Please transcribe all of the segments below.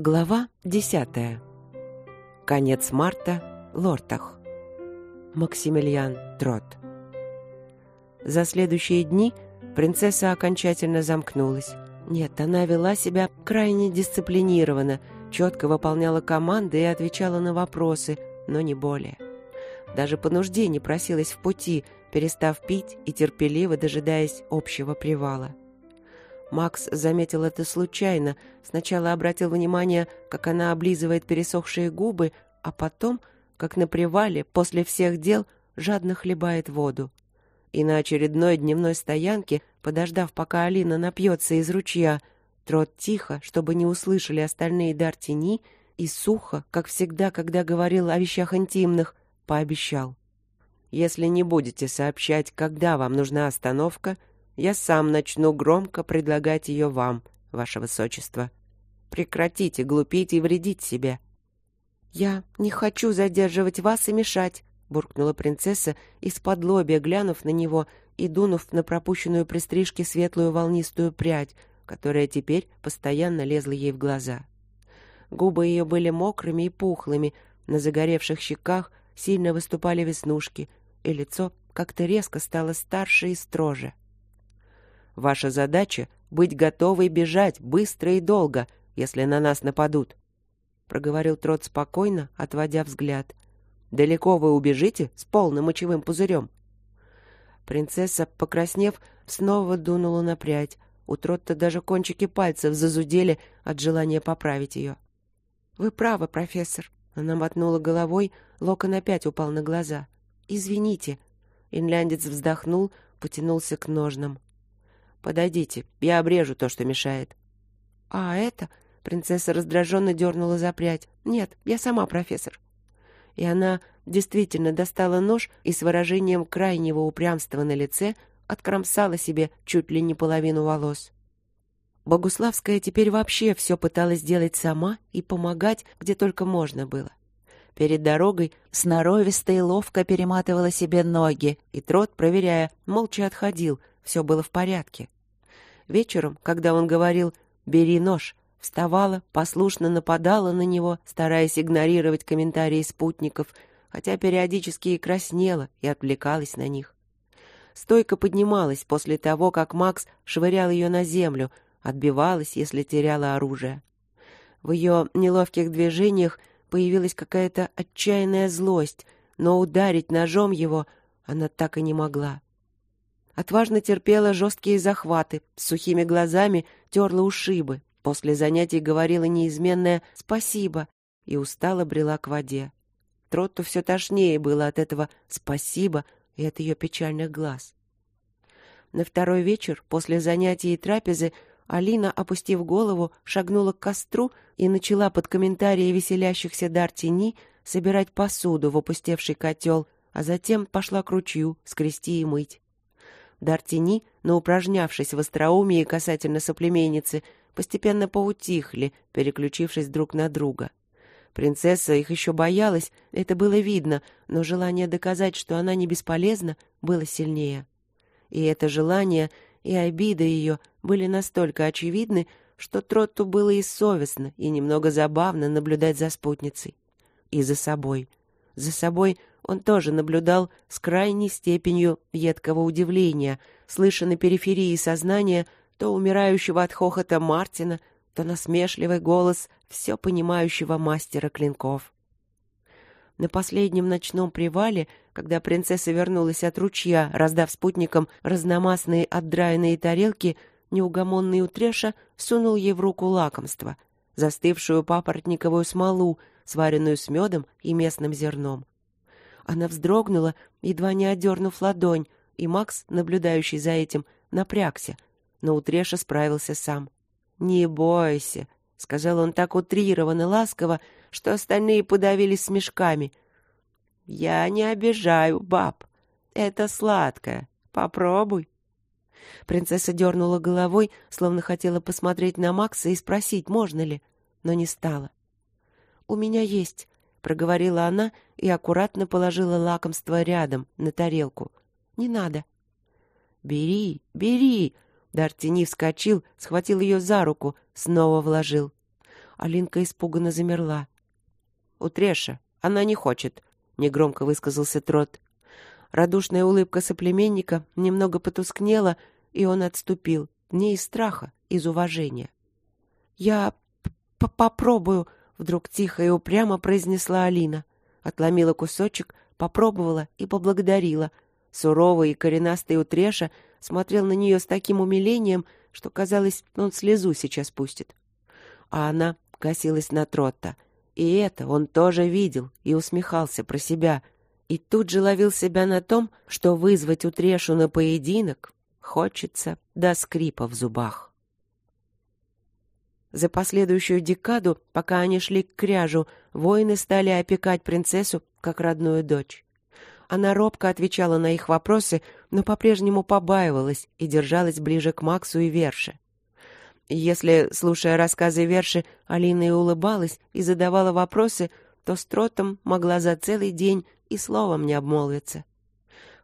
Глава десятая. Конец марта. Лортах. Максимилиан Трот. За следующие дни принцесса окончательно замкнулась. Нет, она вела себя крайне дисциплинированно, четко выполняла команды и отвечала на вопросы, но не более. Даже по нужде не просилась в пути, перестав пить и терпеливо дожидаясь общего привала. Макс заметил это случайно. Сначала обратил внимание, как она облизывает пересохшие губы, а потом, как на привале, после всех дел, жадно хлебает воду. И на очередной дневной стоянке, подождав, пока Алина напьется из ручья, Трот тихо, чтобы не услышали остальные Дартини, и сухо, как всегда, когда говорил о вещах интимных, пообещал. «Если не будете сообщать, когда вам нужна остановка, я сам начну громко предлагать ее вам, ваше высочество. Прекратите глупить и вредить себе». «Я не хочу задерживать вас и мешать», — буркнула принцесса, из-под лобья глянув на него и дунув на пропущенную при стрижке светлую волнистую прядь, которая теперь постоянно лезла ей в глаза. Губы ее были мокрыми и пухлыми, на загоревших щеках сильно выступали веснушки, и лицо как-то резко стало старше и строже. Ваша задача — быть готовой бежать быстро и долго, если на нас нападут», — проговорил Трот спокойно, отводя взгляд. «Далеко вы убежите с полным мочевым пузырем?» Принцесса, покраснев, снова дунула на прядь. У Тротта даже кончики пальцев зазудели от желания поправить ее. «Вы правы, профессор», — она мотнула головой, локон опять упал на глаза. «Извините». Инляндец вздохнул, потянулся к ножнам. Подойдите, я обрежу то, что мешает. А это? Принцесса раздраженно дернула за прядь. Нет, я сама профессор. И она действительно достала нож и с выражением крайнего упрямства на лице откромсала себе чуть ли не половину волос. Богуславская теперь вообще все пыталась делать сама и помогать, где только можно было. Перед дорогой сноровисто и ловко перематывала себе ноги, и трот, проверяя, молча отходил, все было в порядке. Вечером, когда он говорил «бери нож», вставала, послушно нападала на него, стараясь игнорировать комментарии спутников, хотя периодически и краснела и отвлекалась на них. Стойко поднималась после того, как Макс швырял ее на землю, отбивалась, если теряла оружие. В ее неловких движениях появилась какая-то отчаянная злость, но ударить ножом его она так и не могла отважно терпела жесткие захваты, с сухими глазами терла ушибы, после занятий говорила неизменное «спасибо» и устало брела к воде. Тротту все тошнее было от этого «спасибо» и от ее печальных глаз. На второй вечер, после занятий и трапезы, Алина, опустив голову, шагнула к костру и начала под комментарии веселящихся дар тени собирать посуду в опустевший котел, а затем пошла к ручью скрести и мыть. Дартини, наупражнявшись в остроумии касательно соплеменницы, постепенно поутихли, переключившись друг на друга. Принцесса их еще боялась, это было видно, но желание доказать, что она не бесполезна, было сильнее. И это желание, и обида ее были настолько очевидны, что Тротту было и совестно, и немного забавно наблюдать за спутницей. И за собой. За собой он тоже наблюдал с крайней степенью едкого удивления, слыша на периферии сознания то умирающего от хохота Мартина, то насмешливый голос все понимающего мастера клинков. На последнем ночном привале, когда принцесса вернулась от ручья, раздав спутникам разномастные отдраенные тарелки, неугомонный утреша сунул ей в руку лакомство, застывшую папоротниковую смолу, сваренную с медом и местным зерном. Она вздрогнула, едва не отдернув ладонь, и Макс, наблюдающий за этим, напрягся, но Утреша справился сам. «Не бойся», — сказал он так утрированно ласково, что остальные подавились смешками. «Я не обижаю баб. Это сладкое. Попробуй». Принцесса дернула головой, словно хотела посмотреть на Макса и спросить, можно ли, но не стала. «У меня есть», — проговорила она и аккуратно положила лакомство рядом, на тарелку. «Не надо». «Бери, бери!» Дартини вскочил, схватил ее за руку, снова вложил. Алинка испуганно замерла. «У Треша. Она не хочет», — негромко высказался Трот. Радушная улыбка соплеменника немного потускнела, и он отступил, не из страха, из уважения. «Я попробую», — вдруг тихо и упрямо произнесла Алина. Отломила кусочек, попробовала и поблагодарила. Суровый и коренастый Утреша смотрел на нее с таким умилением, что, казалось, он слезу сейчас пустит. А она косилась на Тротта. И это он тоже видел и усмехался про себя. И тут же ловил себя на том, что вызвать Утрешу на поединок хочется до скрипа в зубах. За последующую декаду, пока они шли к кряжу, воины стали опекать принцессу как родную дочь. Она робко отвечала на их вопросы, но по-прежнему побаивалась и держалась ближе к Максу и Верше. Если, слушая рассказы Верши, Алина и улыбалась и задавала вопросы, то с Тротом могла за целый день и словом не обмолвиться.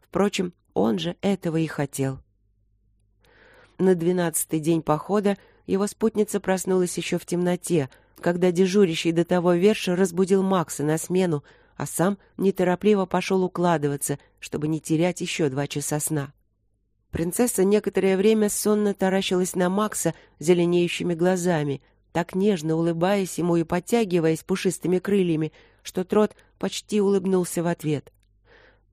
Впрочем, он же этого и хотел. На двенадцатый день похода его спутница проснулась еще в темноте, когда дежурящий до того Верша разбудил Макса на смену, а сам неторопливо пошел укладываться, чтобы не терять еще два часа сна. Принцесса некоторое время сонно таращилась на Макса зеленеющими глазами, так нежно улыбаясь ему и подтягиваясь пушистыми крыльями, что Трот почти улыбнулся в ответ.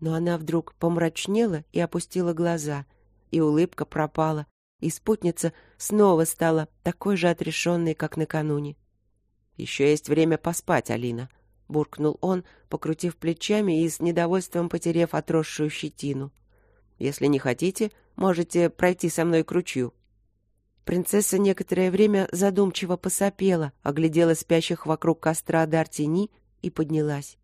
Но она вдруг помрачнела и опустила глаза, и улыбка пропала, и спутница снова стала такой же отрешенной, как накануне. «Еще есть время поспать, Алина», — буркнул он, покрутив плечами и с недовольством потерев отросшую щетину. «Если не хотите, Можете пройти со мной к ручью». Принцесса некоторое время задумчиво посопела, оглядела спящих вокруг костра Дартини и поднялась.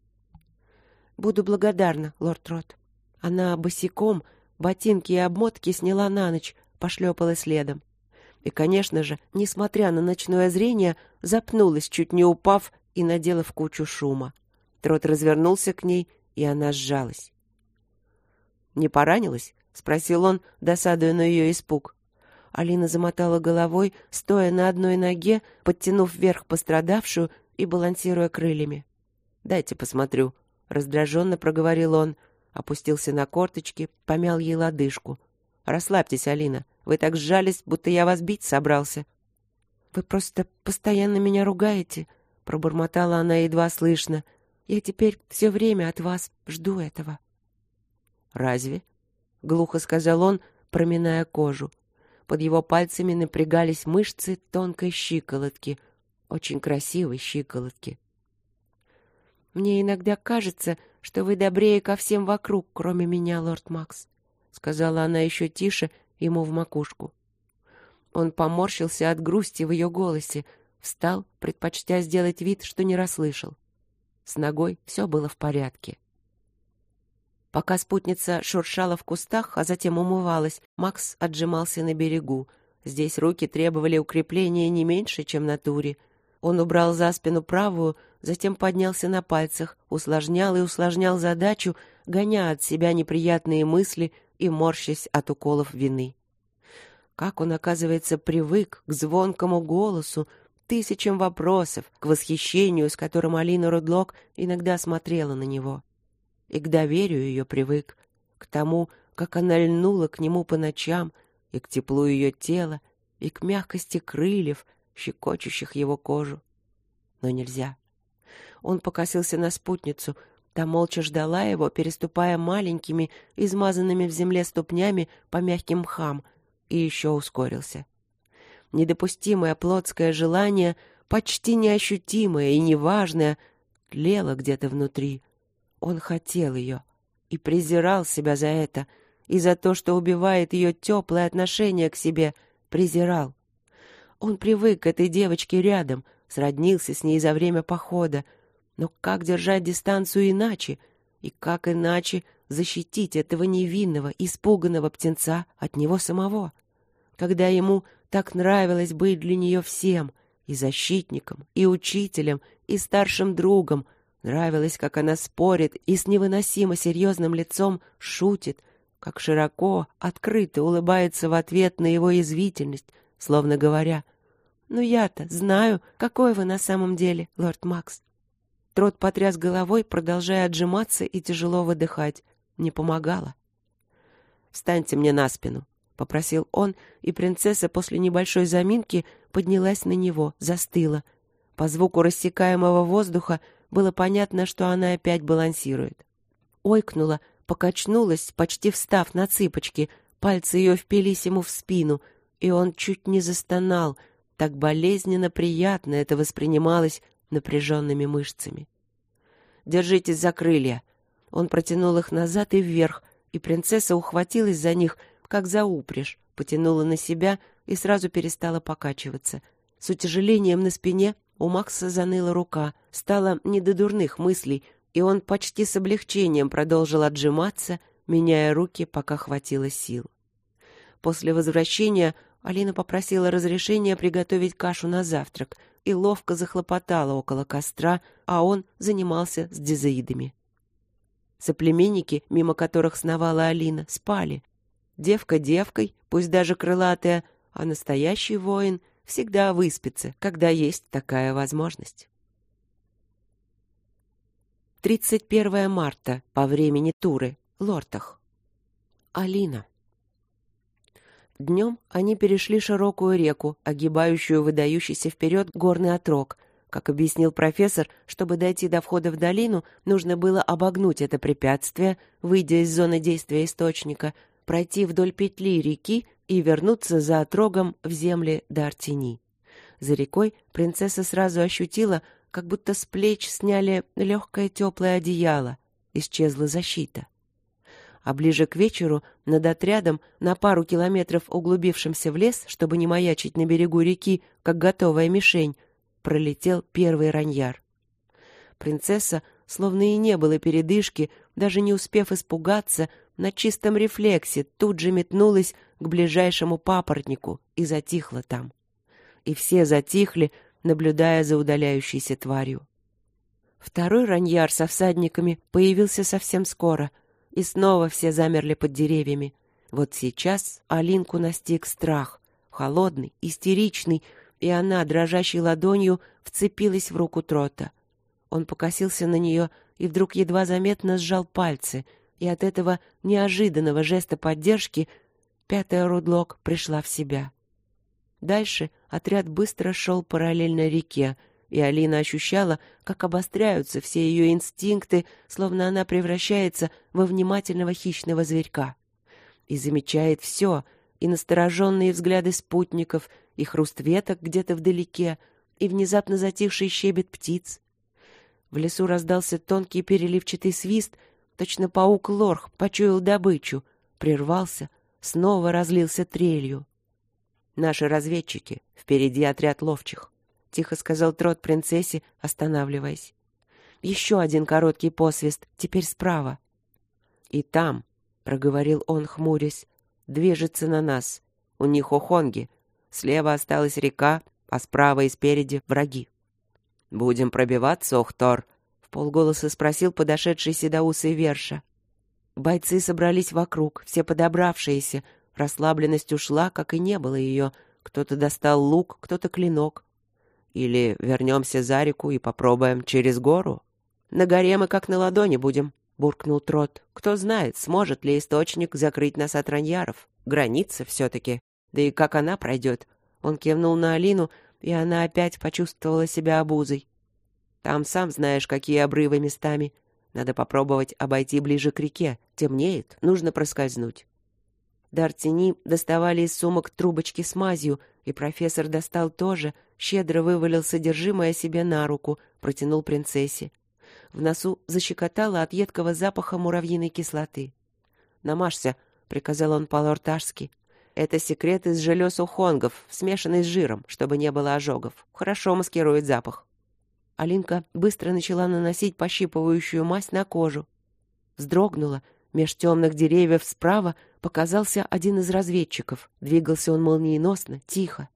«Буду благодарна, лорд Рот». Она босиком, ботинки и обмотки сняла на ночь, пошлепала следом. И, конечно же, несмотря на ночное зрение, запнулась, чуть не упав и надела в кучу шума. Трот развернулся к ней, и она сжалась. «Не поранилась?» спросил он, досадуя на ее испуг. Алина замотала головой, стоя на одной ноге, подтянув вверх пострадавшую и балансируя крыльями. «Дайте посмотрю», — раздраженно проговорил он, опустился на корточки, помял ей лодыжку. «Расслабьтесь, Алина, вы так сжались, будто я вас бить собрался». «Вы просто постоянно меня ругаете», — пробормотала она едва слышно. «Я теперь все время от вас жду этого». «Разве?» — глухо сказал он, проминая кожу. Под его пальцами напрягались мышцы тонкой щиколотки, очень красивой щиколотки. «Мне иногда кажется, что вы добрее ко всем вокруг, кроме меня, лорд Макс», — сказала она еще тише ему в макушку. Он поморщился от грусти в ее голосе, встал, предпочтя сделать вид, что не расслышал. С ногой все было в порядке. Пока спутница шуршала в кустах, а затем умывалась, Макс отжимался на берегу. Здесь руки требовали укрепления не меньше, чем на туре. Он убрал за спину правую, затем поднялся на пальцах, усложнял и усложнял задачу, гоня от себя неприятные мысли и морщась от уколов вины. Как он, оказывается, привык к звонкому голосу, тысячам вопросов, к восхищению, с которым Алина Рудлок иногда смотрела на него и к доверию ее привык, к тому, как она льнула к нему по ночам, и к теплу ее тела, и к мягкости крыльев, щекочущих его кожу. Но нельзя. Он покосился на спутницу, та молча ждала его, переступая маленькими, измазанными в земле ступнями по мягким мхам, и еще ускорился. Недопустимое плотское желание, почти неощутимое и неважное, тлело где-то внутри, он хотел ее и презирал себя за это, и за то, что убивает ее теплое отношение к себе, презирал. Он привык к этой девочке рядом, сроднился с ней за время похода, но как держать дистанцию иначе? И как иначе защитить этого невинного, испуганного птенца от него самого? Когда ему так нравилось быть для нее всем — и защитником, и учителем, и старшим другом — Нравилось, как она спорит и с невыносимо серьезным лицом шутит, как широко, открыто улыбается в ответ на его язвительность, словно говоря, «Ну я-то знаю, какой вы на самом деле, лорд Макс». Трот потряс головой, продолжая отжиматься и тяжело выдыхать. Не помогало. «Встаньте мне на спину», — попросил он, и принцесса после небольшой заминки поднялась на него, застыла. По звуку рассекаемого воздуха было понятно, что она опять балансирует. Ойкнула, покачнулась, почти встав на цыпочки, пальцы ее впились ему в спину, и он чуть не застонал, так болезненно приятно это воспринималось напряженными мышцами. «Держитесь за крылья!» Он протянул их назад и вверх, и принцесса ухватилась за них, как за упряжь, потянула на себя и сразу перестала покачиваться. С утяжелением на спине у Макса заныла рука, стало не до дурных мыслей, и он почти с облегчением продолжил отжиматься, меняя руки, пока хватило сил. После возвращения Алина попросила разрешения приготовить кашу на завтрак и ловко захлопотала около костра, а он занимался с дизаидами. Соплеменники, мимо которых сновала Алина, спали. Девка девкой, пусть даже крылатая, а настоящий воин всегда выспится, когда есть такая возможность. 31 марта по времени Туры, Лортах. Алина. Днем они перешли широкую реку, огибающую выдающийся вперед горный отрог. Как объяснил профессор, чтобы дойти до входа в долину, нужно было обогнуть это препятствие, выйдя из зоны действия источника, пройти вдоль петли реки и вернуться за отрогом в земли Дартини. За рекой принцесса сразу ощутила, как будто с плеч сняли легкое теплое одеяло. Исчезла защита а ближе к вечеру над отрядом, на пару километров углубившимся в лес, чтобы не маячить на берегу реки, как готовая мишень, пролетел первый раньяр. Принцесса, словно и не было передышки, даже не успев испугаться, на чистом рефлексе тут же метнулась к ближайшему папоротнику и затихла там. И все затихли, наблюдая за удаляющейся тварью. Второй раньяр со всадниками появился совсем скоро — и снова все замерли под деревьями. Вот сейчас Алинку настиг страх, холодный, истеричный, и она, дрожащей ладонью, вцепилась в руку Трота. Он покосился на нее и вдруг едва заметно сжал пальцы, и от этого неожиданного жеста поддержки пятая Рудлок пришла в себя. Дальше отряд быстро шел параллельно реке, и Алина ощущала, как обостряются все ее инстинкты, словно она превращается во внимательного хищного зверька. И замечает все, и настороженные взгляды спутников, и хруст веток где-то вдалеке, и внезапно затихший щебет птиц. В лесу раздался тонкий переливчатый свист, точно паук Лорх почуял добычу, прервался, снова разлился трелью. Наши разведчики, впереди отряд ловчих. — тихо сказал Трот принцессе, останавливаясь. «Еще один короткий посвист, теперь справа». «И там», — проговорил он, хмурясь, — «движется на нас. У них охонги. Слева осталась река, а справа и спереди враги». «Будем пробиваться, Охтор?» — в полголоса спросил подошедший седоусый Верша. Бойцы собрались вокруг, все подобравшиеся. Расслабленность ушла, как и не было ее. Кто-то достал лук, кто-то клинок. Или вернемся за реку и попробуем через гору? На горе мы как на ладони будем, буркнул Трот. Кто знает, сможет ли источник закрыть нас от раньяров. Граница все-таки. Да и как она пройдет? Он кивнул на Алину, и она опять почувствовала себя обузой. Там сам знаешь, какие обрывы местами. Надо попробовать обойти ближе к реке. Темнеет, нужно проскользнуть. Дартини доставали из сумок трубочки с мазью, и профессор достал тоже, щедро вывалил содержимое себе на руку, протянул принцессе. В носу защекотало от едкого запаха муравьиной кислоты. «Намажься», — приказал он по-лорташски. «Это секрет из желез ухонгов, смешанный с жиром, чтобы не было ожогов. Хорошо маскирует запах». Алинка быстро начала наносить пощипывающую мазь на кожу. Вздрогнула — Меж темных деревьев справа показался один из разведчиков. Двигался он молниеносно, тихо.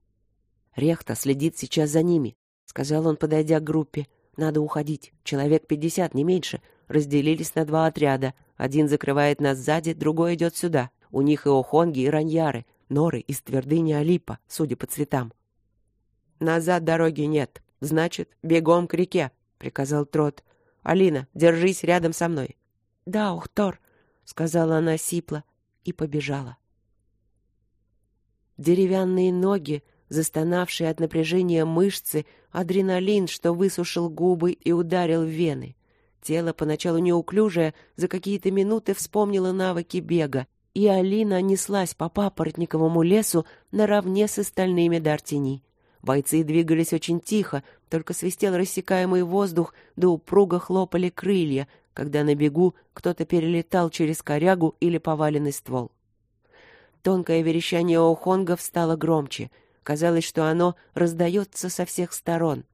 «Рехта следит сейчас за ними», — сказал он, подойдя к группе. «Надо уходить. Человек пятьдесят, не меньше. Разделились на два отряда. Один закрывает нас сзади, другой идет сюда. У них и охонги, и раньяры, норы из твердыни Алипа, судя по цветам». Назад дороги нет. Значит, бегом к реке, приказал Трот. Алина, держись рядом со мной. Да, Ухтор, сказала она сипло и побежала. Деревянные ноги, застонавшие от напряжения мышцы, адреналин, что высушил губы и ударил в вены. Тело, поначалу неуклюжее, за какие-то минуты вспомнило навыки бега, и Алина неслась по папоротниковому лесу наравне с остальными Дартини. Бойцы двигались очень тихо, только свистел рассекаемый воздух, да упруго хлопали крылья, когда на бегу кто-то перелетал через корягу или поваленный ствол. Тонкое верещание охонгов стало громче. Казалось, что оно раздается со всех сторон.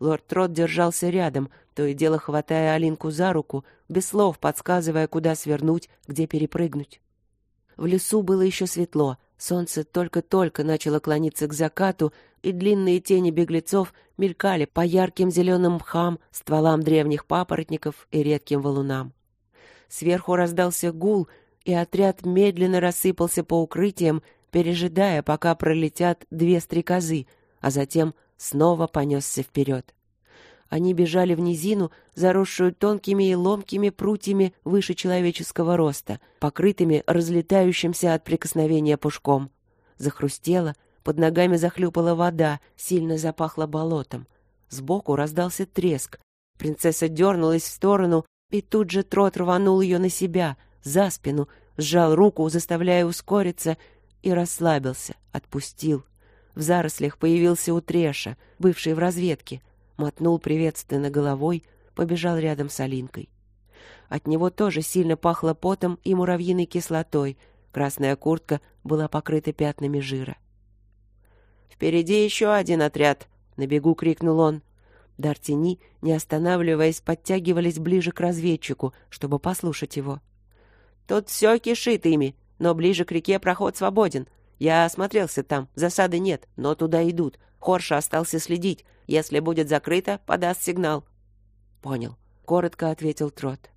Лорд Трот держался рядом, то и дело хватая Алинку за руку, без слов подсказывая, куда свернуть, где перепрыгнуть. В лесу было еще светло, солнце только-только начало клониться к закату, и длинные тени беглецов мелькали по ярким зеленым мхам, стволам древних папоротников и редким валунам. Сверху раздался гул, и отряд медленно рассыпался по укрытиям, пережидая, пока пролетят две стрекозы, а затем снова понесся вперед. Они бежали в низину, заросшую тонкими и ломкими прутьями выше человеческого роста, покрытыми разлетающимся от прикосновения пушком. Захрустело, под ногами захлюпала вода, сильно запахло болотом. Сбоку раздался треск. Принцесса дернулась в сторону, и тут же трот рванул ее на себя, за спину, сжал руку, заставляя ускориться, и расслабился, отпустил. В зарослях появился Утреша, бывший в разведке — мотнул приветственно головой, побежал рядом с Алинкой. От него тоже сильно пахло потом и муравьиной кислотой. Красная куртка была покрыта пятнами жира. «Впереди еще один отряд!» — на бегу крикнул он. Дартини, не останавливаясь, подтягивались ближе к разведчику, чтобы послушать его. «Тут все кишит ими, но ближе к реке проход свободен. Я осмотрелся там, засады нет, но туда идут. Хорша остался следить. Если будет закрыто, подаст сигнал. Понял, коротко ответил Трот.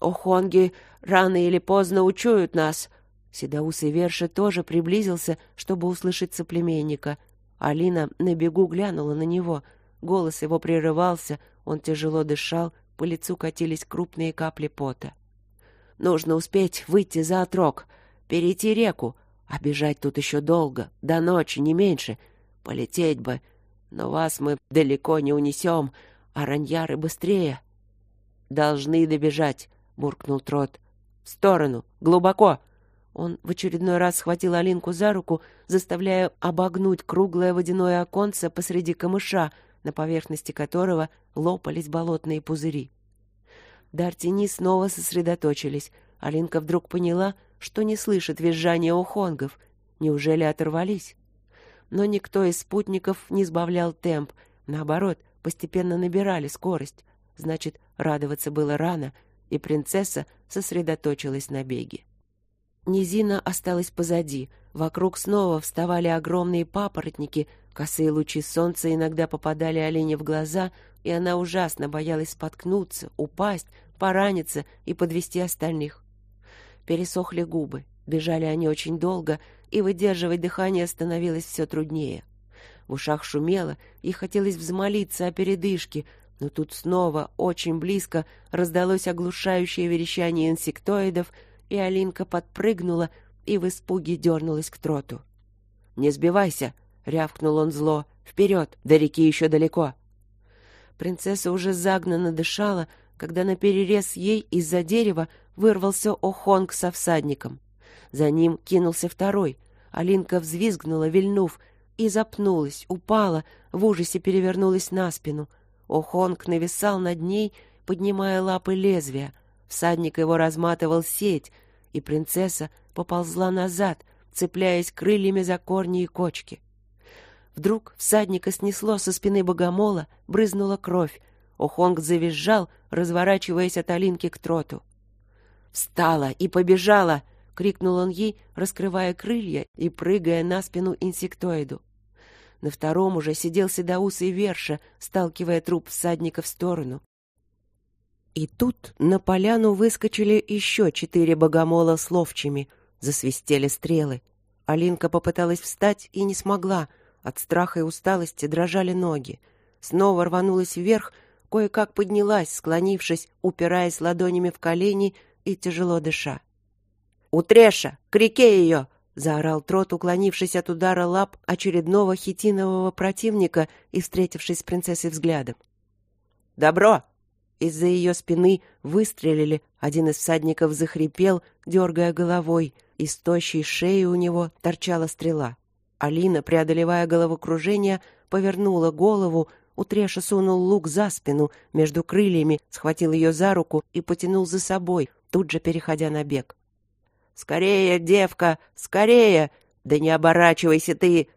Охонги рано или поздно учуют нас. Седоусый Верша тоже приблизился, чтобы услышать соплеменника. Алина на бегу глянула на него. Голос его прерывался, он тяжело дышал, по лицу катились крупные капли пота. Нужно успеть выйти за отрог, перейти реку, а бежать тут еще долго, до ночи, не меньше. Полететь бы, но вас мы далеко не унесем, а раньяры быстрее. Должны добежать, буркнул Трот. В сторону, глубоко. Он в очередной раз схватил Алинку за руку, заставляя обогнуть круглое водяное оконце посреди камыша, на поверхности которого лопались болотные пузыри. Дартини снова сосредоточились. Алинка вдруг поняла, что не слышит визжания ухонгов. Неужели оторвались? но никто из спутников не сбавлял темп, наоборот, постепенно набирали скорость. Значит, радоваться было рано, и принцесса сосредоточилась на беге. Низина осталась позади, вокруг снова вставали огромные папоротники, косые лучи солнца иногда попадали олене в глаза, и она ужасно боялась споткнуться, упасть, пораниться и подвести остальных. Пересохли губы, бежали они очень долго, и выдерживать дыхание становилось все труднее. В ушах шумело, и хотелось взмолиться о передышке, но тут снова, очень близко, раздалось оглушающее верещание инсектоидов, и Алинка подпрыгнула и в испуге дернулась к троту. «Не сбивайся!» — рявкнул он зло. «Вперед! До реки еще далеко!» Принцесса уже загнанно дышала, когда на перерез ей из-за дерева вырвался Охонг со всадником. За ним кинулся второй, Алинка взвизгнула, вильнув, и запнулась, упала, в ужасе перевернулась на спину. Охонг нависал над ней, поднимая лапы лезвия. Всадник его разматывал сеть, и принцесса поползла назад, цепляясь крыльями за корни и кочки. Вдруг всадника снесло со спины богомола, брызнула кровь. Охонг завизжал, разворачиваясь от Алинки к троту. «Встала и побежала!» — крикнул он ей, раскрывая крылья и прыгая на спину инсектоиду. На втором уже сидел седоусый верша, сталкивая труп всадника в сторону. И тут на поляну выскочили еще четыре богомола с ловчими. Засвистели стрелы. Алинка попыталась встать и не смогла. От страха и усталости дрожали ноги. Снова рванулась вверх, кое-как поднялась, склонившись, упираясь ладонями в колени и тяжело дыша. «Утреша! К реке ее!» — заорал Трот, уклонившись от удара лап очередного хитинового противника и встретившись с принцессой взглядом. «Добро!» Из-за ее спины выстрелили, один из всадников захрипел, дергая головой, из тощей шеи у него торчала стрела. Алина, преодолевая головокружение, повернула голову, Утреша сунул лук за спину, между крыльями, схватил ее за руку и потянул за собой, тут же переходя на бег. «Скорее, девка, скорее! Да не оборачивайся ты!»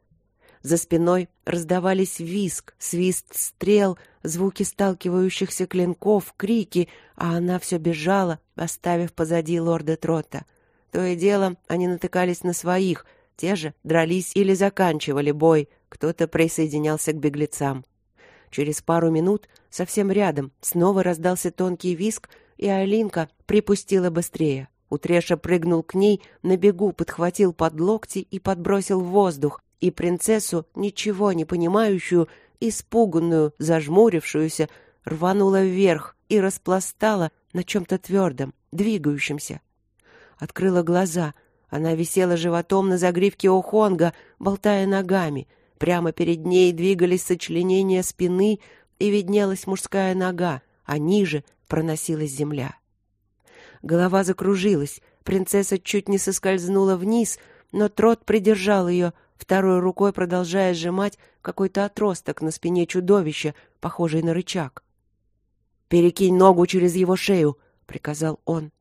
За спиной раздавались виск, свист стрел, звуки сталкивающихся клинков, крики, а она все бежала, оставив позади лорда Трота. То и дело они натыкались на своих, те же дрались или заканчивали бой, кто-то присоединялся к беглецам. Через пару минут совсем рядом снова раздался тонкий виск, и Алинка припустила быстрее. Утреша прыгнул к ней, на бегу подхватил под локти и подбросил в воздух, и принцессу, ничего не понимающую, испуганную, зажмурившуюся, рванула вверх и распластала на чем-то твердом, двигающемся. Открыла глаза. Она висела животом на загривке Охонга, болтая ногами. Прямо перед ней двигались сочленения спины, и виднелась мужская нога, а ниже проносилась земля. Голова закружилась, принцесса чуть не соскользнула вниз, но Трот придержал ее, второй рукой продолжая сжимать какой-то отросток на спине чудовища, похожий на рычаг. «Перекинь ногу через его шею», — приказал он.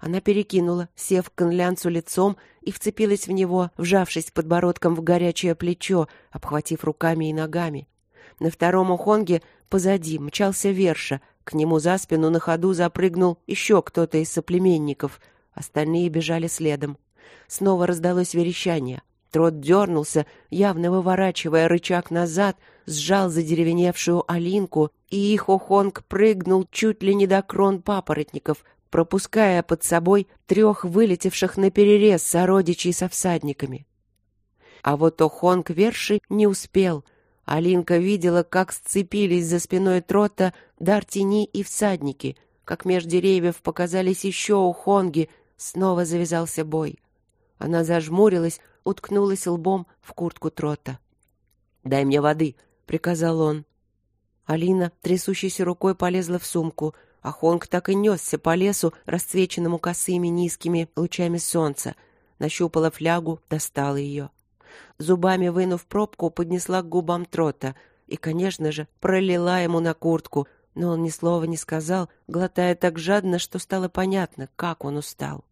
Она перекинула, сев к конлянцу лицом и вцепилась в него, вжавшись подбородком в горячее плечо, обхватив руками и ногами. На втором ухонге позади мчался Верша, к нему за спину на ходу запрыгнул еще кто-то из соплеменников. Остальные бежали следом. Снова раздалось верещание. Трот дернулся, явно выворачивая рычаг назад, сжал задеревеневшую Алинку, и их охонг прыгнул чуть ли не до крон папоротников, пропуская под собой трех вылетевших на перерез сородичей со всадниками. А вот охонг верши не успел — Алинка видела, как сцепились за спиной Трота Дартини и всадники, как меж деревьев показались еще ухонги, снова завязался бой. Она зажмурилась, уткнулась лбом в куртку Трота. «Дай мне воды», — приказал он. Алина, трясущейся рукой, полезла в сумку, а Хонг так и несся по лесу, расцвеченному косыми низкими лучами солнца. Нащупала флягу, достала ее зубами вынув пробку, поднесла к губам Трота и, конечно же, пролила ему на куртку, но он ни слова не сказал, глотая так жадно, что стало понятно, как он устал.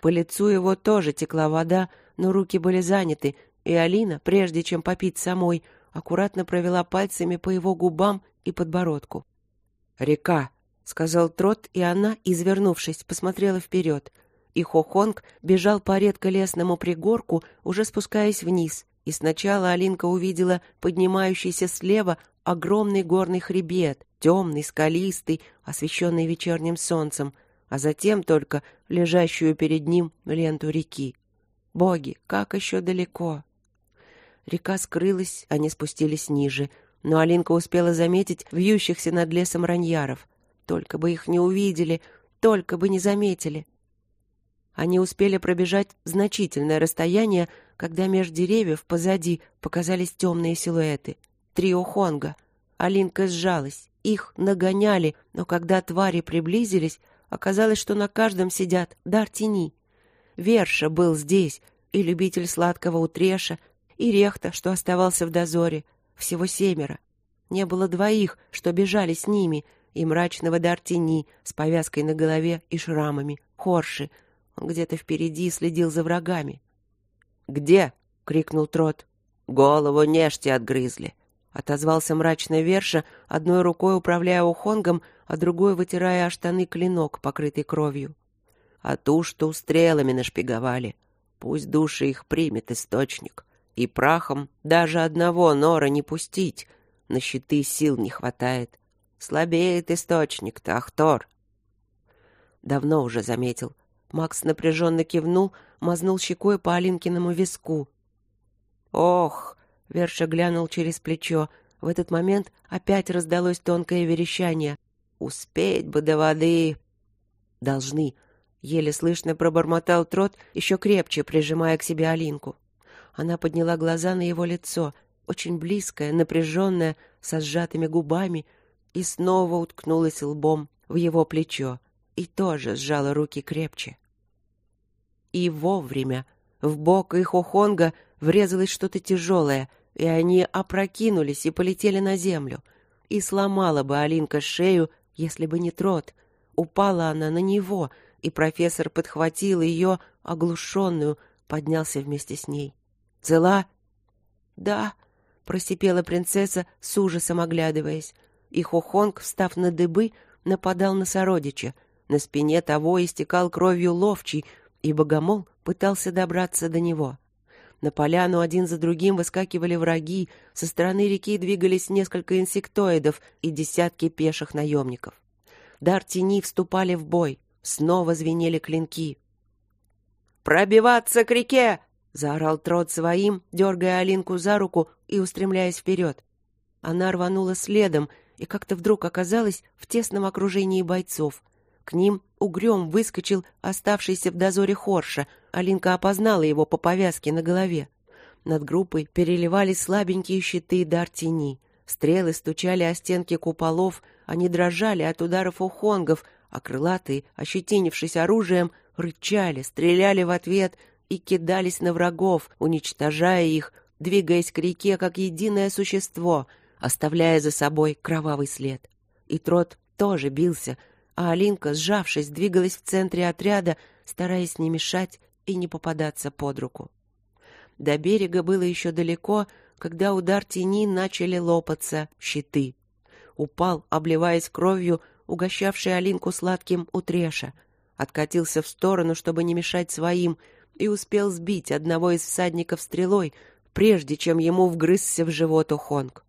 По лицу его тоже текла вода, но руки были заняты, и Алина, прежде чем попить самой, аккуратно провела пальцами по его губам и подбородку. «Река», — сказал Трот, и она, извернувшись, посмотрела вперед — и Хохонг бежал по редколесному пригорку, уже спускаясь вниз, и сначала Алинка увидела поднимающийся слева огромный горный хребет, темный, скалистый, освещенный вечерним солнцем, а затем только лежащую перед ним ленту реки. Боги, как еще далеко! Река скрылась, они спустились ниже, но Алинка успела заметить вьющихся над лесом раньяров. Только бы их не увидели, только бы не заметили. Они успели пробежать значительное расстояние, когда меж деревьев позади показались темные силуэты. Трио Хонга. Алинка сжалась. Их нагоняли, но когда твари приблизились, оказалось, что на каждом сидят дар тени. Верша был здесь, и любитель сладкого утреша, и Рехта, что оставался в дозоре. Всего семеро. Не было двоих, что бежали с ними, и мрачного дар тени с повязкой на голове и шрамами, хорши — он где-то впереди следил за врагами. «Где?» — крикнул Трот. «Голову нежти отгрызли!» — отозвался мрачно Верша, одной рукой управляя ухонгом, а другой вытирая о штаны клинок, покрытый кровью. «А ту, что стрелами нашпиговали. Пусть души их примет источник. И прахом даже одного нора не пустить. На щиты сил не хватает. Слабеет источник-то, Ахтор!» Давно уже заметил — Макс напряженно кивнул, мазнул щекой по Алинкиному виску. «Ох!» Верша глянул через плечо. В этот момент опять раздалось тонкое верещание. «Успеть бы до воды!» «Должны!» — еле слышно пробормотал Трот, еще крепче прижимая к себе Алинку. Она подняла глаза на его лицо, очень близкое, напряженное, со сжатыми губами, и снова уткнулась лбом в его плечо и тоже сжала руки крепче. И вовремя в бок их Охонга врезалось что-то тяжелое, и они опрокинулись и полетели на землю. И сломала бы Алинка шею, если бы не трот. Упала она на него, и профессор подхватил ее, оглушенную, поднялся вместе с ней. «Цела?» «Да», — просипела принцесса, с ужасом оглядываясь. И Хохонг, встав на дыбы, нападал на сородича. На спине того истекал кровью ловчий, и богомол пытался добраться до него. На поляну один за другим выскакивали враги, со стороны реки двигались несколько инсектоидов и десятки пеших наемников. Дар тени вступали в бой, снова звенели клинки. «Пробиваться к реке!» — заорал Трот своим, дергая Алинку за руку и устремляясь вперед. Она рванула следом и как-то вдруг оказалась в тесном окружении бойцов — к ним угрём выскочил оставшийся в дозоре Хорша. Алинка опознала его по повязке на голове. Над группой переливались слабенькие щиты дар тени. Стрелы стучали о стенки куполов, они дрожали от ударов ухонгов, а крылатые, ощетинившись оружием, рычали, стреляли в ответ и кидались на врагов, уничтожая их, двигаясь к реке как единое существо, оставляя за собой кровавый след. И Трот тоже бился, а Алинка, сжавшись, двигалась в центре отряда, стараясь не мешать и не попадаться под руку. До берега было еще далеко, когда удар тени начали лопаться щиты. Упал, обливаясь кровью, угощавший Алинку сладким утреша. Откатился в сторону, чтобы не мешать своим, и успел сбить одного из всадников стрелой, прежде чем ему вгрызся в живот Ухонг.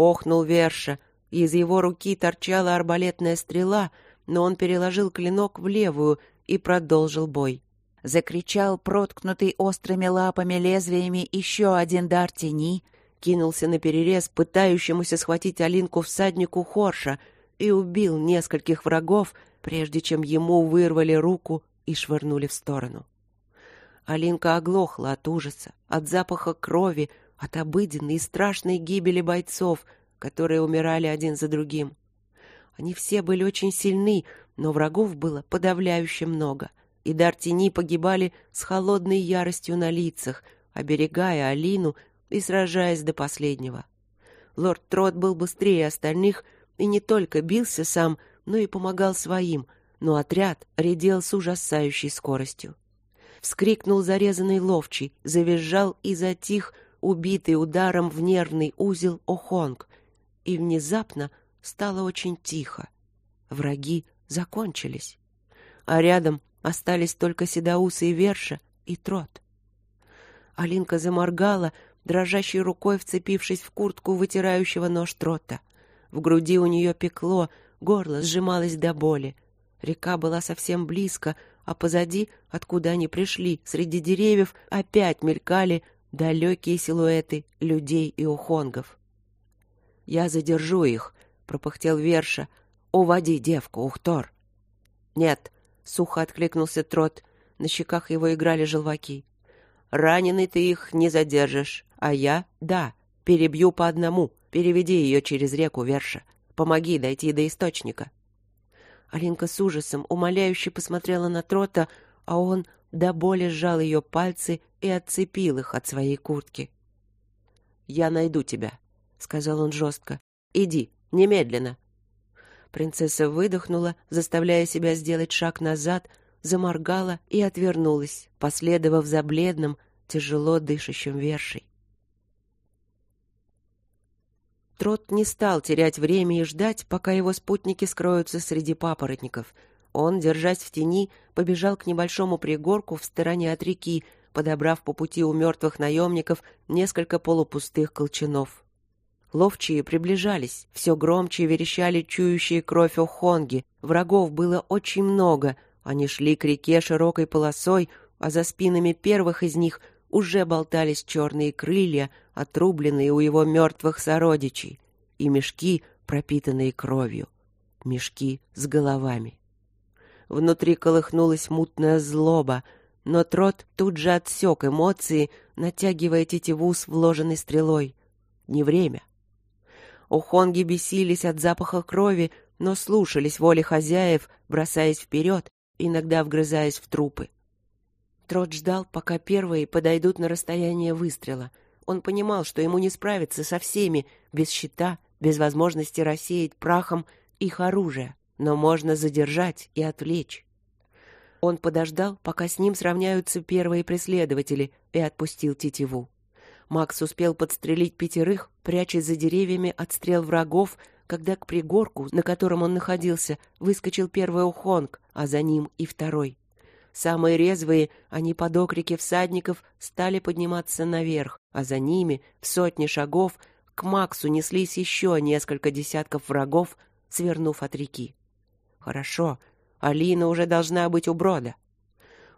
Охнул Верша, из его руки торчала арбалетная стрела — но он переложил клинок в левую и продолжил бой. Закричал проткнутый острыми лапами лезвиями еще один дар тени, кинулся на перерез пытающемуся схватить Алинку всаднику Хорша и убил нескольких врагов, прежде чем ему вырвали руку и швырнули в сторону. Алинка оглохла от ужаса, от запаха крови, от обыденной и страшной гибели бойцов, которые умирали один за другим. Они все были очень сильны, но врагов было подавляюще много. И Дартини погибали с холодной яростью на лицах, оберегая Алину и сражаясь до последнего. Лорд Трот был быстрее остальных и не только бился сам, но и помогал своим, но отряд редел с ужасающей скоростью. Вскрикнул зарезанный ловчий, завизжал и затих, убитый ударом в нервный узел Охонг, и внезапно стало очень тихо. Враги закончились. А рядом остались только Седаусы и Верша и Трот. Алинка заморгала, дрожащей рукой вцепившись в куртку вытирающего нож Трота. В груди у нее пекло, горло сжималось до боли. Река была совсем близко, а позади, откуда они пришли, среди деревьев опять мелькали далекие силуэты людей и ухонгов. «Я задержу их», пропыхтел Верша. «Уводи девку, Ухтор!» «Нет!» — сухо откликнулся Трот. На щеках его играли желваки. «Раненый ты их не задержишь, а я — да, перебью по одному. Переведи ее через реку, Верша. Помоги дойти до источника». Алинка с ужасом умоляюще посмотрела на Трота, а он до боли сжал ее пальцы и отцепил их от своей куртки. «Я найду тебя», — сказал он жестко. «Иди, Немедленно. Принцесса выдохнула, заставляя себя сделать шаг назад, заморгала и отвернулась, последовав за бледным, тяжело дышащим вершей. Трот не стал терять время и ждать, пока его спутники скроются среди папоротников. Он, держась в тени, побежал к небольшому пригорку в стороне от реки, подобрав по пути у мертвых наемников несколько полупустых колчанов. Ловчие приближались, все громче верещали чующие кровь охонги. Врагов было очень много. Они шли к реке широкой полосой, а за спинами первых из них уже болтались черные крылья, отрубленные у его мертвых сородичей, и мешки, пропитанные кровью. Мешки с головами. Внутри колыхнулась мутная злоба, но Трот тут же отсек эмоции, натягивая тетиву с вложенной стрелой. Не время. Ухонги бесились от запаха крови, но слушались воли хозяев, бросаясь вперед, иногда вгрызаясь в трупы. Трот ждал, пока первые подойдут на расстояние выстрела. Он понимал, что ему не справиться со всеми, без щита, без возможности рассеять прахом их оружие, но можно задержать и отвлечь. Он подождал, пока с ним сравняются первые преследователи, и отпустил тетиву. Макс успел подстрелить пятерых, прячась за деревьями от стрел врагов, когда к пригорку, на котором он находился, выскочил первый ухонг, а за ним и второй. Самые резвые, они под окрики всадников, стали подниматься наверх, а за ними, в сотни шагов, к Максу неслись еще несколько десятков врагов, свернув от реки. Хорошо, Алина уже должна быть у брода.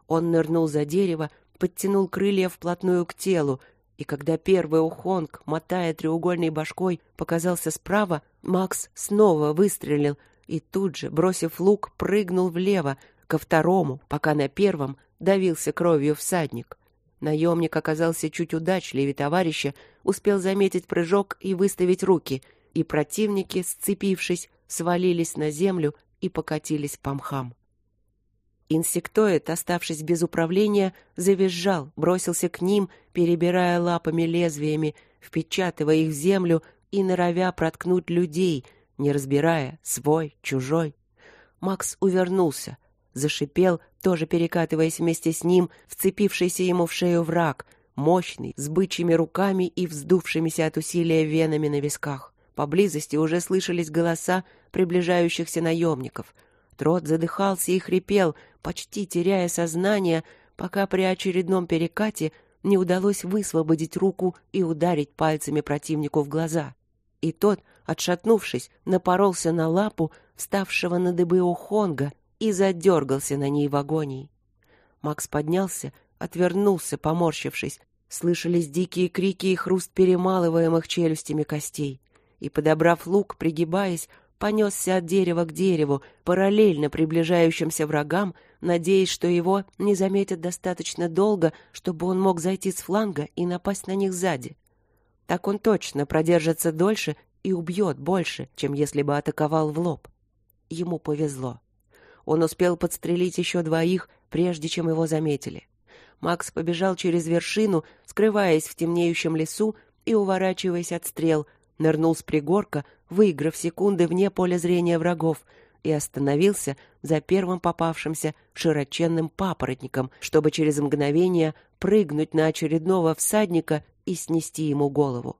Он нырнул за дерево, подтянул крылья вплотную к телу, и когда первый ухонг, мотая треугольной башкой, показался справа, Макс снова выстрелил и тут же, бросив лук, прыгнул влево, ко второму, пока на первом давился кровью всадник. Наемник оказался чуть удачливее товарища, успел заметить прыжок и выставить руки, и противники, сцепившись, свалились на землю и покатились по мхам. Инсектоид, оставшись без управления, завизжал, бросился к ним, перебирая лапами лезвиями, впечатывая их в землю и норовя проткнуть людей, не разбирая, свой, чужой. Макс увернулся, зашипел, тоже перекатываясь вместе с ним, вцепившийся ему в шею враг, мощный, с бычьими руками и вздувшимися от усилия венами на висках. Поблизости уже слышались голоса приближающихся наемников. Трот задыхался и хрипел, почти теряя сознание, пока при очередном перекате не удалось высвободить руку и ударить пальцами противнику в глаза. И тот, отшатнувшись, напоролся на лапу вставшего на дыбы Охонга и задергался на ней в агонии. Макс поднялся, отвернулся, поморщившись. Слышались дикие крики и хруст перемалываемых челюстями костей и, подобрав лук, пригибаясь, понесся от дерева к дереву, параллельно приближающимся врагам, надеясь, что его не заметят достаточно долго, чтобы он мог зайти с фланга и напасть на них сзади. Так он точно продержится дольше и убьет больше, чем если бы атаковал в лоб. Ему повезло. Он успел подстрелить еще двоих, прежде чем его заметили. Макс побежал через вершину, скрываясь в темнеющем лесу и уворачиваясь от стрел — нырнул с пригорка, выиграв секунды вне поля зрения врагов, и остановился за первым попавшимся широченным папоротником, чтобы через мгновение прыгнуть на очередного всадника и снести ему голову.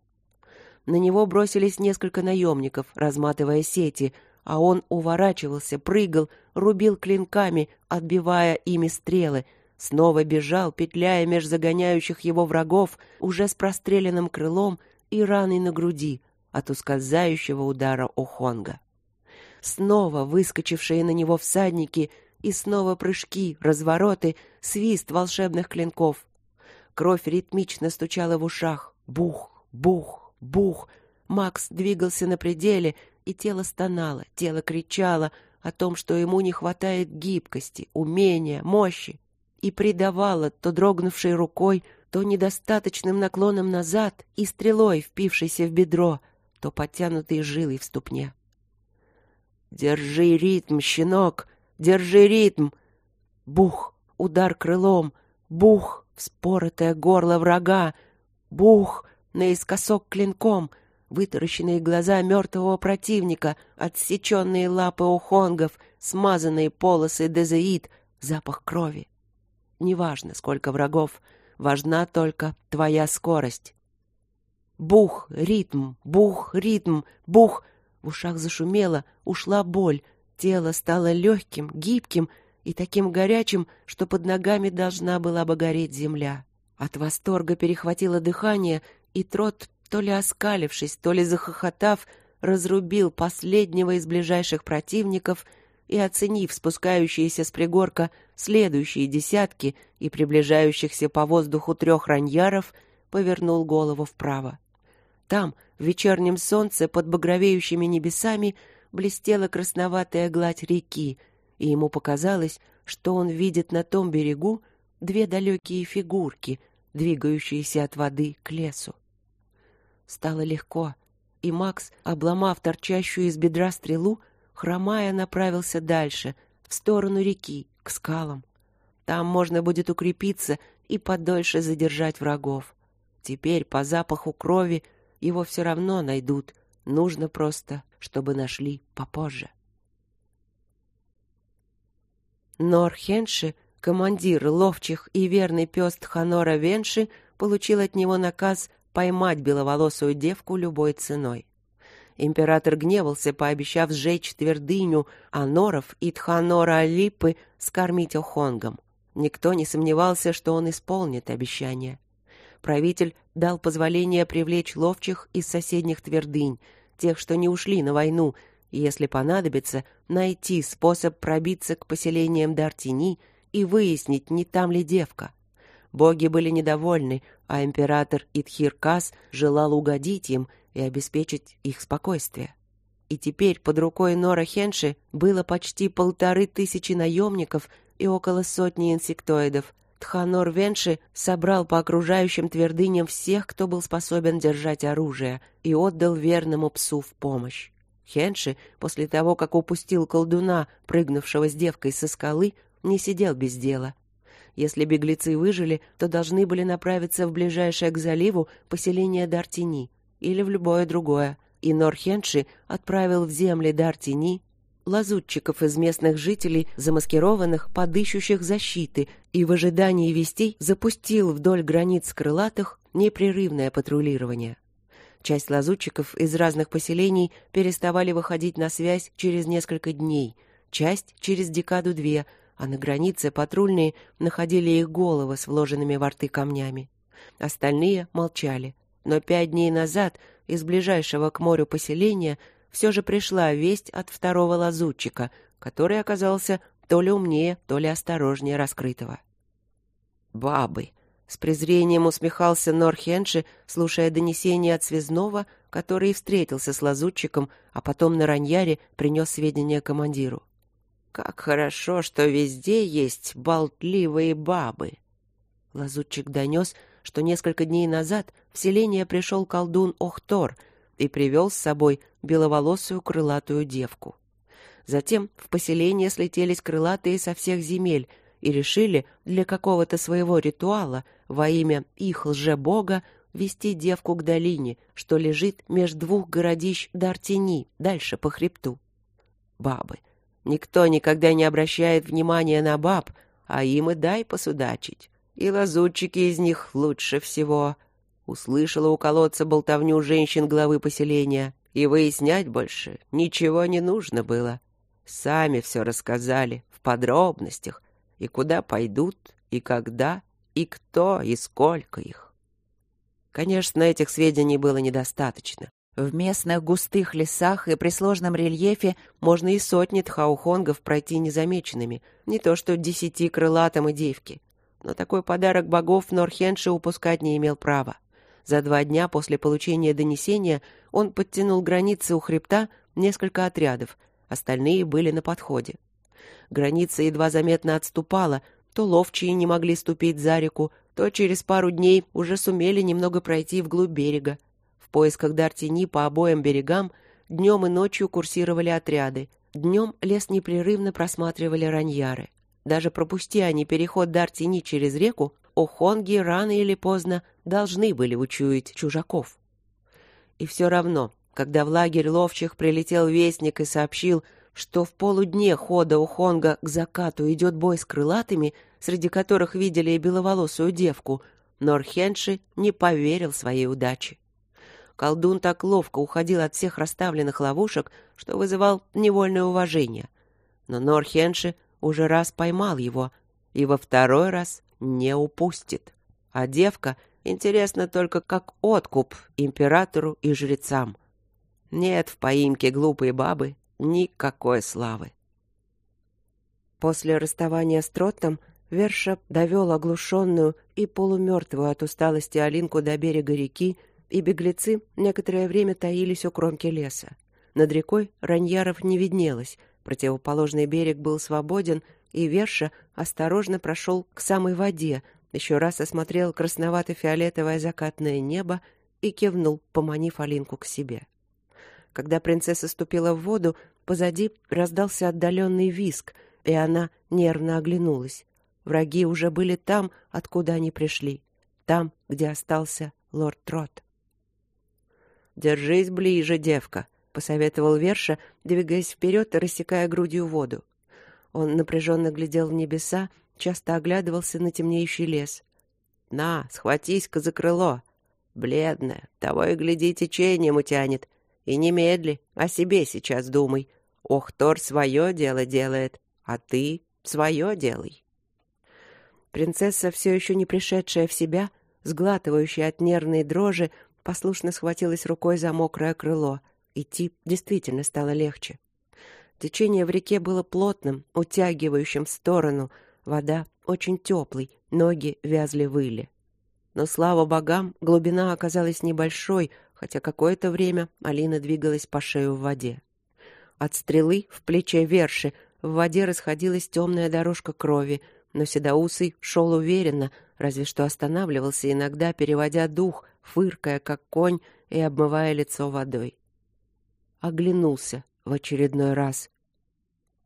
На него бросились несколько наемников, разматывая сети, а он уворачивался, прыгал, рубил клинками, отбивая ими стрелы, снова бежал, петляя меж загоняющих его врагов, уже с простреленным крылом и раной на груди от ускользающего удара Охонга. Снова выскочившие на него всадники и снова прыжки, развороты, свист волшебных клинков. Кровь ритмично стучала в ушах. Бух, бух, бух. Макс двигался на пределе, и тело стонало, тело кричало о том, что ему не хватает гибкости, умения, мощи, и придавало то дрогнувшей рукой, то недостаточным наклоном назад и стрелой, впившейся в бедро, то подтянутой жилой в ступне. «Держи ритм, щенок! Держи ритм!» Бух! Удар крылом! Бух! Вспоротое горло врага! Бух! Наискосок клинком! Вытаращенные глаза мертвого противника, отсеченные лапы ухонгов, смазанные полосы дезеид, запах крови. Неважно, сколько врагов — Важна только твоя скорость. Бух, ритм, бух, ритм, бух. В ушах зашумело, ушла боль. Тело стало легким, гибким и таким горячим, что под ногами должна была бы гореть земля. От восторга перехватило дыхание, и трот, то ли оскалившись, то ли захохотав, разрубил последнего из ближайших противников и, оценив спускающиеся с пригорка следующие десятки и приближающихся по воздуху трех раньяров, повернул голову вправо. Там, в вечернем солнце, под багровеющими небесами, блестела красноватая гладь реки, и ему показалось, что он видит на том берегу две далекие фигурки, двигающиеся от воды к лесу. Стало легко, и Макс, обломав торчащую из бедра стрелу, хромая, направился дальше, в сторону реки, к скалам. Там можно будет укрепиться и подольше задержать врагов. Теперь по запаху крови его все равно найдут. Нужно просто, чтобы нашли попозже. Нор Хенши, командир ловчих и верный пес Тханора Венши, получил от него наказ поймать беловолосую девку любой ценой. Император гневался, пообещав сжечь твердыню, а Норов и Тханора Алипы скормить Охонгом. Никто не сомневался, что он исполнит обещание. Правитель дал позволение привлечь ловчих из соседних твердынь, тех, что не ушли на войну, и, если понадобится, найти способ пробиться к поселениям Дартини и выяснить, не там ли девка. Боги были недовольны, а император Итхиркас желал угодить им и обеспечить их спокойствие. И теперь под рукой Нора Хенши было почти полторы тысячи наемников и около сотни инсектоидов. Тханор Венши собрал по окружающим твердыням всех, кто был способен держать оружие, и отдал верному псу в помощь. Хенши, после того, как упустил колдуна, прыгнувшего с девкой со скалы, не сидел без дела. Если беглецы выжили, то должны были направиться в ближайшее к заливу поселение Дартини или в любое другое. И Норхенши отправил в земли Дартини лазутчиков из местных жителей, замаскированных под ищущих защиты, и в ожидании вестей запустил вдоль границ крылатых непрерывное патрулирование. Часть лазутчиков из разных поселений переставали выходить на связь через несколько дней, часть — через декаду-две — а на границе патрульные находили их головы с вложенными во рты камнями. Остальные молчали. Но пять дней назад из ближайшего к морю поселения все же пришла весть от второго лазутчика, который оказался то ли умнее, то ли осторожнее раскрытого. «Бабы!» — с презрением усмехался Норхенши, слушая донесение от связного, который встретился с лазутчиком, а потом на раньяре принес сведения командиру. Как хорошо, что везде есть болтливые бабы. Лазутчик донес, что несколько дней назад в селение пришел колдун Охтор и привел с собой беловолосую крылатую девку. Затем в поселение слетелись крылатые со всех земель и решили для какого-то своего ритуала во имя их лже-бога вести девку к долине, что лежит меж двух городищ Дартини, дальше по хребту. Бабы — Никто никогда не обращает внимания на баб, а им и дай посудачить. И лазутчики из них лучше всего. Услышала у колодца болтовню женщин главы поселения, и выяснять больше ничего не нужно было. Сами все рассказали в подробностях, и куда пойдут, и когда, и кто, и сколько их. Конечно, этих сведений было недостаточно. В местных густых лесах и при сложном рельефе можно и сотни тхаухонгов пройти незамеченными, не то что десяти крылатым и девки. Но такой подарок богов Норхенши упускать не имел права. За два дня после получения донесения он подтянул границы у хребта несколько отрядов, остальные были на подходе. Граница едва заметно отступала, то ловчие не могли ступить за реку, то через пару дней уже сумели немного пройти вглубь берега поисках Дартини по обоим берегам днем и ночью курсировали отряды. Днем лес непрерывно просматривали раньяры. Даже пропусти они переход Дартини через реку, охонги рано или поздно должны были учуять чужаков. И все равно, когда в лагерь ловчих прилетел вестник и сообщил, что в полудне хода у Хонга к закату идет бой с крылатыми, среди которых видели и беловолосую девку, Норхенши не поверил своей удаче. Колдун так ловко уходил от всех расставленных ловушек, что вызывал невольное уважение. Но Норхенши уже раз поймал его и во второй раз не упустит. А девка интересна только как откуп императору и жрецам. Нет в поимке глупой бабы никакой славы. После расставания с Троттом Верша довел оглушенную и полумертвую от усталости Алинку до берега реки, и беглецы некоторое время таились у кромки леса. Над рекой Раньяров не виднелось, противоположный берег был свободен, и Верша осторожно прошел к самой воде, еще раз осмотрел красновато-фиолетовое закатное небо и кивнул, поманив Алинку к себе. Когда принцесса ступила в воду, позади раздался отдаленный виск — и она нервно оглянулась. Враги уже были там, откуда они пришли, там, где остался лорд Трот. «Держись ближе, девка», — посоветовал Верша, двигаясь вперед и рассекая грудью воду. Он напряженно глядел в небеса, часто оглядывался на темнеющий лес. «На, схватись-ка за крыло! Бледная, того и гляди, течением утянет. И немедли, о себе сейчас думай. Ох, Тор свое дело делает, а ты свое делай. Принцесса, все еще не пришедшая в себя, сглатывающая от нервной дрожи, послушно схватилась рукой за мокрое крыло. Идти действительно стало легче. Течение в реке было плотным, утягивающим в сторону. Вода очень теплой, ноги вязли выли. Но, слава богам, глубина оказалась небольшой, хотя какое-то время Алина двигалась по шею в воде. От стрелы в плече верши в воде расходилась темная дорожка крови, но Седоусый шел уверенно, разве что останавливался иногда, переводя дух, фыркая, как конь, и обмывая лицо водой. Оглянулся в очередной раз.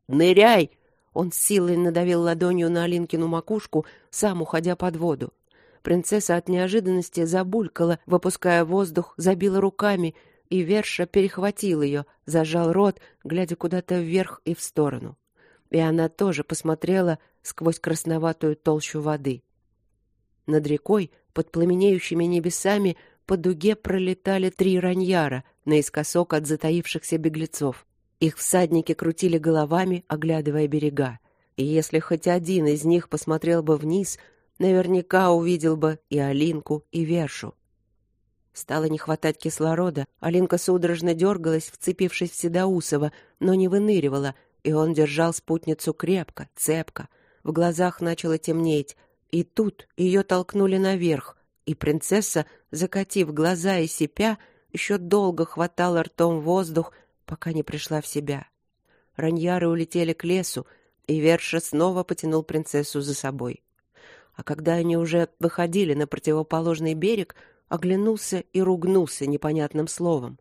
«Ныряй!» Он силой надавил ладонью на Алинкину макушку, сам уходя под воду. Принцесса от неожиданности забулькала, выпуская воздух, забила руками, и Верша перехватил ее, зажал рот, глядя куда-то вверх и в сторону и она тоже посмотрела сквозь красноватую толщу воды. Над рекой, под пламенеющими небесами, по дуге пролетали три раньяра наискосок от затаившихся беглецов. Их всадники крутили головами, оглядывая берега. И если хоть один из них посмотрел бы вниз, наверняка увидел бы и Алинку, и Вершу. Стало не хватать кислорода. Алинка судорожно дергалась, вцепившись в Седоусова, но не выныривала — и он держал спутницу крепко, цепко. В глазах начало темнеть, и тут ее толкнули наверх, и принцесса, закатив глаза и сипя, еще долго хватала ртом воздух, пока не пришла в себя. Раньяры улетели к лесу, и Верша снова потянул принцессу за собой. А когда они уже выходили на противоположный берег, оглянулся и ругнулся непонятным словом.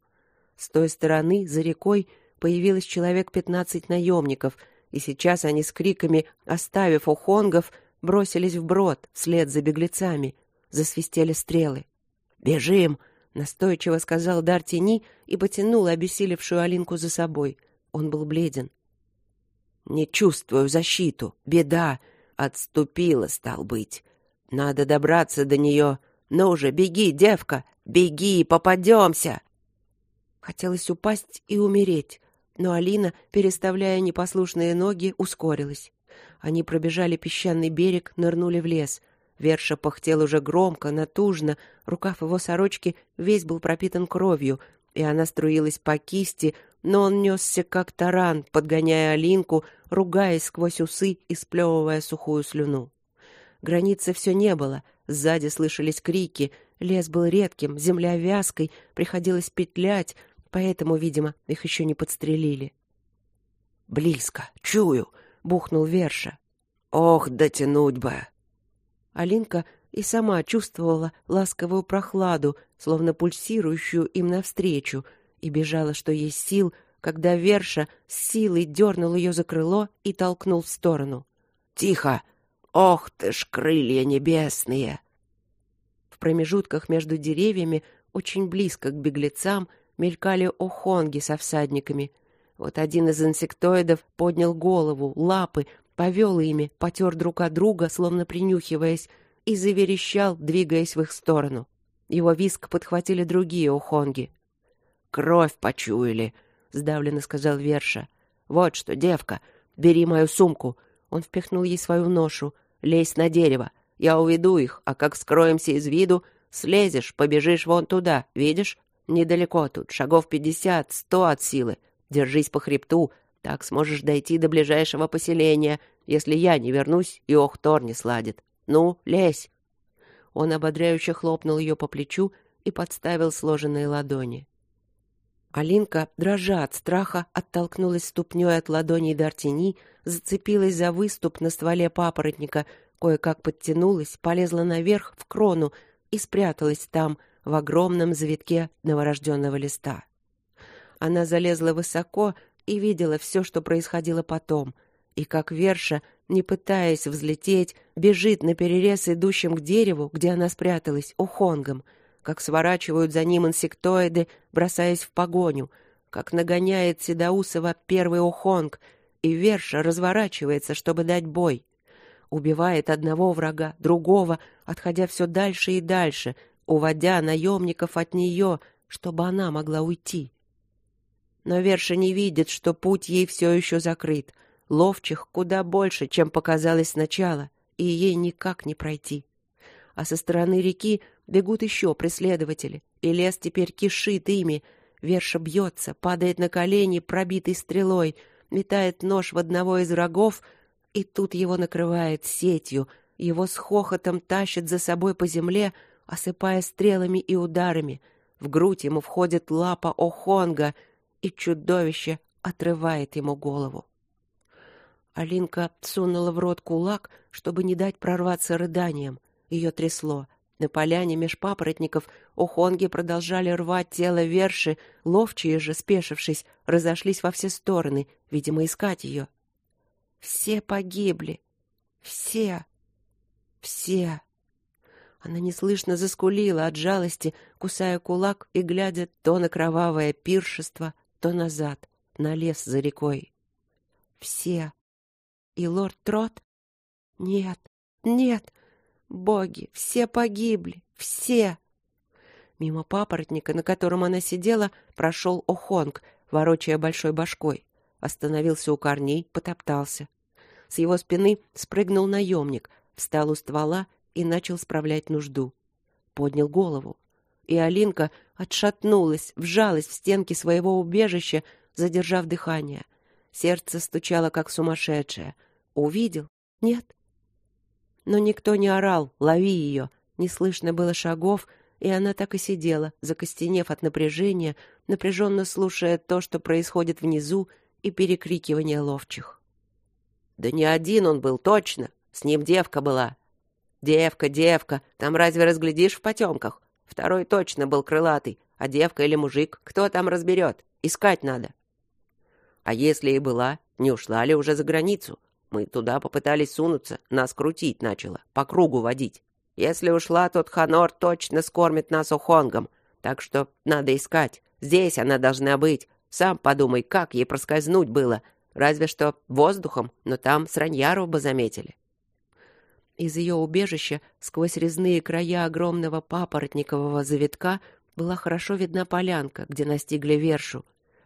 С той стороны, за рекой, появилось человек пятнадцать наемников, и сейчас они с криками, оставив ухонгов, бросились вброд вслед за беглецами. Засвистели стрелы. «Бежим!» — настойчиво сказал Дар тени и потянул обессилевшую Алинку за собой. Он был бледен. «Не чувствую защиту. Беда. Отступила, стал быть. Надо добраться до нее. Ну уже, беги, девка! Беги, попадемся!» Хотелось упасть и умереть, но Алина, переставляя непослушные ноги, ускорилась. Они пробежали песчаный берег, нырнули в лес. Верша пыхтел уже громко, натужно, рукав его сорочки весь был пропитан кровью, и она струилась по кисти, но он несся как таран, подгоняя Алинку, ругаясь сквозь усы и сплевывая сухую слюну. Границы все не было, сзади слышались крики, лес был редким, земля вязкой, приходилось петлять, Поэтому, видимо, их еще не подстрелили. «Близко, чую!» — бухнул Верша. «Ох, дотянуть бы!» Алинка и сама чувствовала ласковую прохладу, словно пульсирующую им навстречу, и бежала, что есть сил, когда Верша с силой дернул ее за крыло и толкнул в сторону. «Тихо! Ох ты ж, крылья небесные!» В промежутках между деревьями, очень близко к беглецам, мелькали охонги со всадниками. Вот один из инсектоидов поднял голову, лапы, повел ими, потер друг от друга, словно принюхиваясь, и заверещал, двигаясь в их сторону. Его виск подхватили другие охонги. «Кровь почуяли», — сдавленно сказал Верша. «Вот что, девка, бери мою сумку». Он впихнул ей свою ношу. «Лезь на дерево. Я уведу их, а как скроемся из виду, слезешь, побежишь вон туда, видишь? Недалеко тут, шагов пятьдесят, сто от силы. Держись по хребту, так сможешь дойти до ближайшего поселения. если я не вернусь, и Охтор не сладит. Ну, лезь!» Он ободряюще хлопнул ее по плечу и подставил сложенные ладони. Алинка, дрожа от страха, оттолкнулась ступней от ладоней Д'Артини, зацепилась за выступ на стволе папоротника, кое-как подтянулась, полезла наверх в крону и спряталась там, в огромном завитке новорожденного листа. Она залезла высоко и видела все, что происходило потом, и как Верша, не пытаясь взлететь, бежит на перерез идущим к дереву, где она спряталась, ухонгом, как сворачивают за ним инсектоиды, бросаясь в погоню, как нагоняет Седаусова первый ухонг, и Верша разворачивается, чтобы дать бой. Убивает одного врага, другого, отходя все дальше и дальше, уводя наемников от нее, чтобы она могла уйти. Но Верша не видит, что путь ей все еще закрыт. Ловчих куда больше, чем показалось сначала, и ей никак не пройти. А со стороны реки бегут еще преследователи, и лес теперь кишит ими. Верша бьется, падает на колени, пробитый стрелой, метает нож в одного из врагов, и тут его накрывает сетью, его с хохотом тащит за собой по земле, осыпая стрелами и ударами. В грудь ему входит лапа Охонга, и чудовище отрывает ему голову. Алинка сунула в рот кулак, чтобы не дать прорваться рыданиям. Ее трясло. На поляне меж папоротников охонги продолжали рвать тело Верши, ловчие же, спешившись, разошлись во все стороны, видимо, искать ее. Все погибли. Все. Все. Она неслышно заскулила от жалости, кусая кулак и глядя то на кровавое пиршество, то назад, на лес за рекой. Все. И лорд Трот? Нет, нет, боги, все погибли, все. Мимо папоротника, на котором она сидела, прошел Охонг, ворочая большой башкой. Остановился у корней, потоптался. С его спины спрыгнул наемник, встал у ствола и начал справлять нужду. Поднял голову. И Алинка отшатнулась, вжалась в стенки своего убежища, задержав дыхание. Сердце стучало, как сумасшедшее. Увидел? Нет? Но никто не орал «Лови ее!» Не слышно было шагов, и она так и сидела, закостенев от напряжения, напряженно слушая то, что происходит внизу, и перекрикивание ловчих. «Да не один он был, точно! С ним девка была!» «Девка, девка, там разве разглядишь в потемках? Второй точно был крылатый, а девка или мужик, кто там разберет? Искать надо». «А если и была, не ушла ли уже за границу? Мы туда попытались сунуться, нас крутить начало, по кругу водить. Если ушла, тот Ханор точно скормит нас ухонгом, так что надо искать. Здесь она должна быть. Сам подумай, как ей проскользнуть было. Разве что воздухом, но там сраньяру бы заметили». Из ее убежища, сквозь резные края огромного папоротникового завитка, была хорошо видна полянка, где настигли вершу.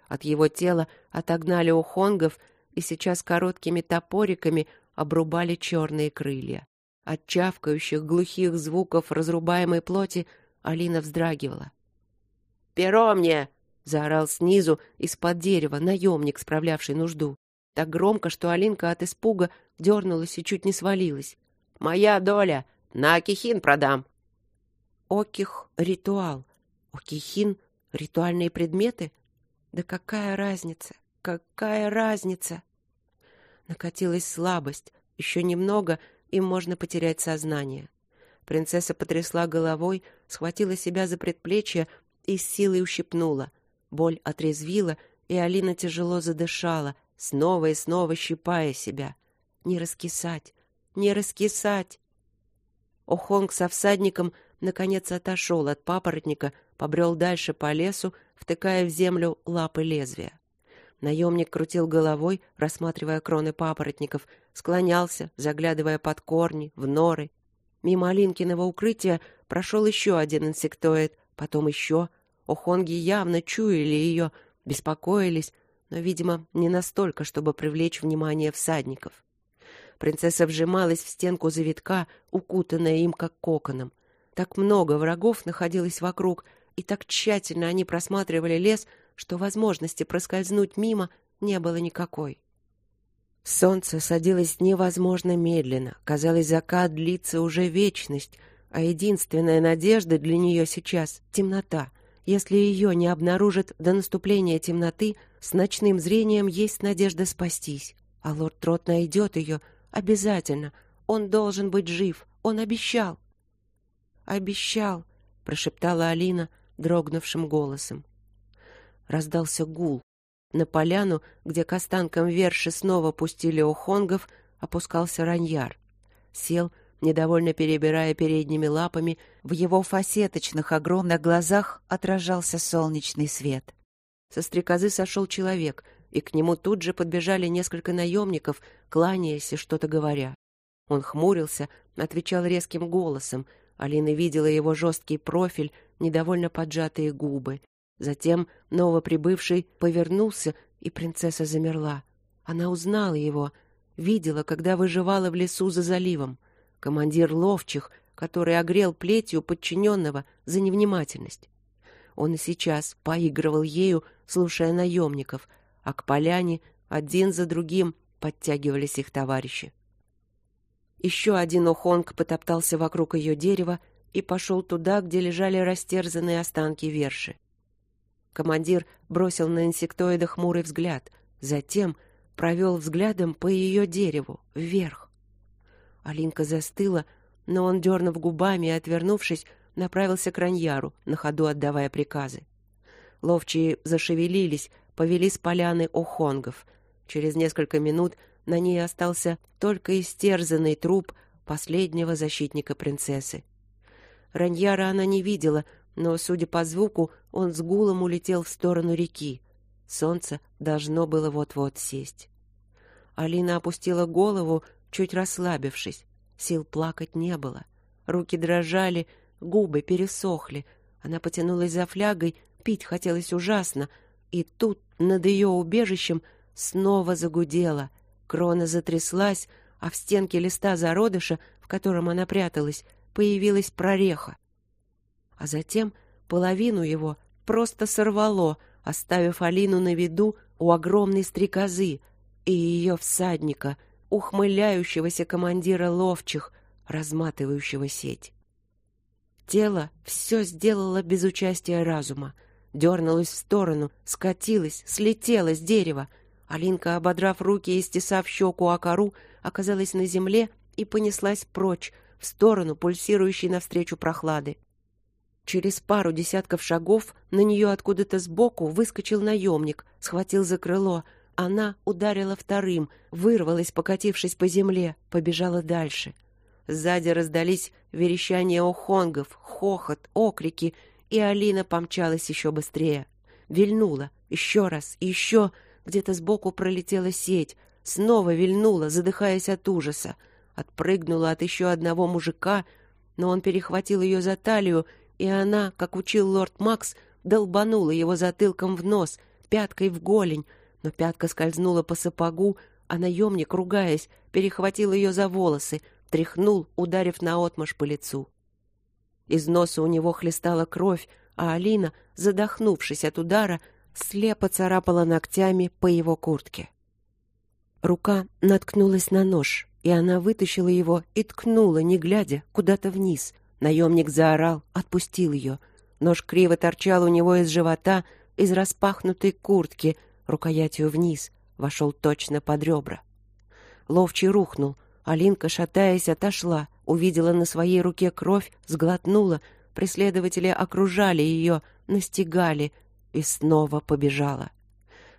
От его тела отогнали ухонгов и сейчас короткими топориками обрубали черные крылья. От чавкающих глухих звуков разрубаемой плоти Алина вздрагивала. «Перо мне!» — заорал снизу из-под дерева наемник, справлявший нужду. Так громко, что Алинка от испуга дернулась и чуть не свалилась. Моя доля. На Акихин продам. Оких — ритуал. Окихин — ритуальные предметы? Да какая разница? Какая разница? Накатилась слабость. Еще немного, и можно потерять сознание. Принцесса потрясла головой, схватила себя за предплечье и с силой ущипнула. Боль отрезвила, и Алина тяжело задышала, снова и снова щипая себя. Не раскисать, не раскисать. Охонг со всадником наконец отошел от папоротника, побрел дальше по лесу, втыкая в землю лапы лезвия. Наемник крутил головой, рассматривая кроны папоротников, склонялся, заглядывая под корни, в норы. Мимо Алинкиного укрытия прошел еще один инсектоид, потом еще. Охонги явно чуяли ее, беспокоились, но, видимо, не настолько, чтобы привлечь внимание всадников. Принцесса вжималась в стенку завитка, укутанная им как коконом. Так много врагов находилось вокруг, и так тщательно они просматривали лес, что возможности проскользнуть мимо не было никакой. Солнце садилось невозможно медленно. Казалось, закат длится уже вечность, а единственная надежда для нее сейчас — темнота. Если ее не обнаружат до наступления темноты, с ночным зрением есть надежда спастись. А лорд Трот найдет ее обязательно. Он должен быть жив. Он обещал. «Обещал», — прошептала Алина дрогнувшим голосом. Раздался гул. На поляну, где к останкам верши снова пустили охонгов, опускался раньяр. Сел, недовольно перебирая передними лапами, в его фасеточных огромных глазах отражался солнечный свет. Со стрекозы сошел человек, и к нему тут же подбежали несколько наемников, кланяясь и что-то говоря. Он хмурился, отвечал резким голосом. Алина видела его жесткий профиль, недовольно поджатые губы. Затем новоприбывший повернулся, и принцесса замерла. Она узнала его, видела, когда выживала в лесу за заливом. Командир ловчих, который огрел плетью подчиненного за невнимательность. Он и сейчас поигрывал ею, слушая наемников, а к поляне один за другим подтягивались их товарищи. Еще один охонг потоптался вокруг ее дерева и пошел туда, где лежали растерзанные останки верши. Командир бросил на инсектоида хмурый взгляд, затем провел взглядом по ее дереву, вверх. Алинка застыла, но он, дернув губами и отвернувшись, направился к Раньяру, на ходу отдавая приказы. Ловчие зашевелились, повели с поляны охонгов. Через несколько минут на ней остался только истерзанный труп последнего защитника принцессы. Раньяра она не видела, но, судя по звуку, он с гулом улетел в сторону реки. Солнце должно было вот-вот сесть. Алина опустила голову, чуть расслабившись. Сил плакать не было. Руки дрожали, губы пересохли. Она потянулась за флягой, пить хотелось ужасно. И тут над ее убежищем снова загудело. Крона затряслась, а в стенке листа зародыша, в котором она пряталась, появилась прореха а затем половину его просто сорвало, оставив Алину на виду у огромной стрекозы и ее всадника, ухмыляющегося командира ловчих, разматывающего сеть. Тело все сделало без участия разума, дернулось в сторону, скатилось, слетело с дерева. Алинка, ободрав руки и стесав щеку о кору, оказалась на земле и понеслась прочь, в сторону пульсирующей навстречу прохлады. Через пару десятков шагов на нее откуда-то сбоку выскочил наемник, схватил за крыло. Она ударила вторым, вырвалась, покатившись по земле, побежала дальше. Сзади раздались верещания охонгов, хохот, окрики, и Алина помчалась еще быстрее. Вильнула, еще раз, еще, где-то сбоку пролетела сеть, снова вильнула, задыхаясь от ужаса. Отпрыгнула от еще одного мужика, но он перехватил ее за талию и она, как учил лорд Макс, долбанула его затылком в нос, пяткой в голень, но пятка скользнула по сапогу, а наемник, ругаясь, перехватил ее за волосы, тряхнул, ударив наотмашь по лицу. Из носа у него хлестала кровь, а Алина, задохнувшись от удара, слепо царапала ногтями по его куртке. Рука наткнулась на нож, и она вытащила его и ткнула, не глядя, куда-то вниз, Наемник заорал, отпустил ее. Нож криво торчал у него из живота, из распахнутой куртки, рукоятью вниз, вошел точно под ребра. Ловчий рухнул. Алинка, шатаясь, отошла, увидела на своей руке кровь, сглотнула. Преследователи окружали ее, настигали и снова побежала.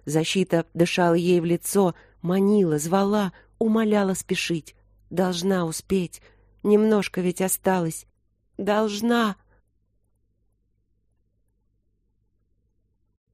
Защита дышала ей в лицо, манила, звала, умоляла спешить. Должна успеть. Немножко ведь осталось. Должна.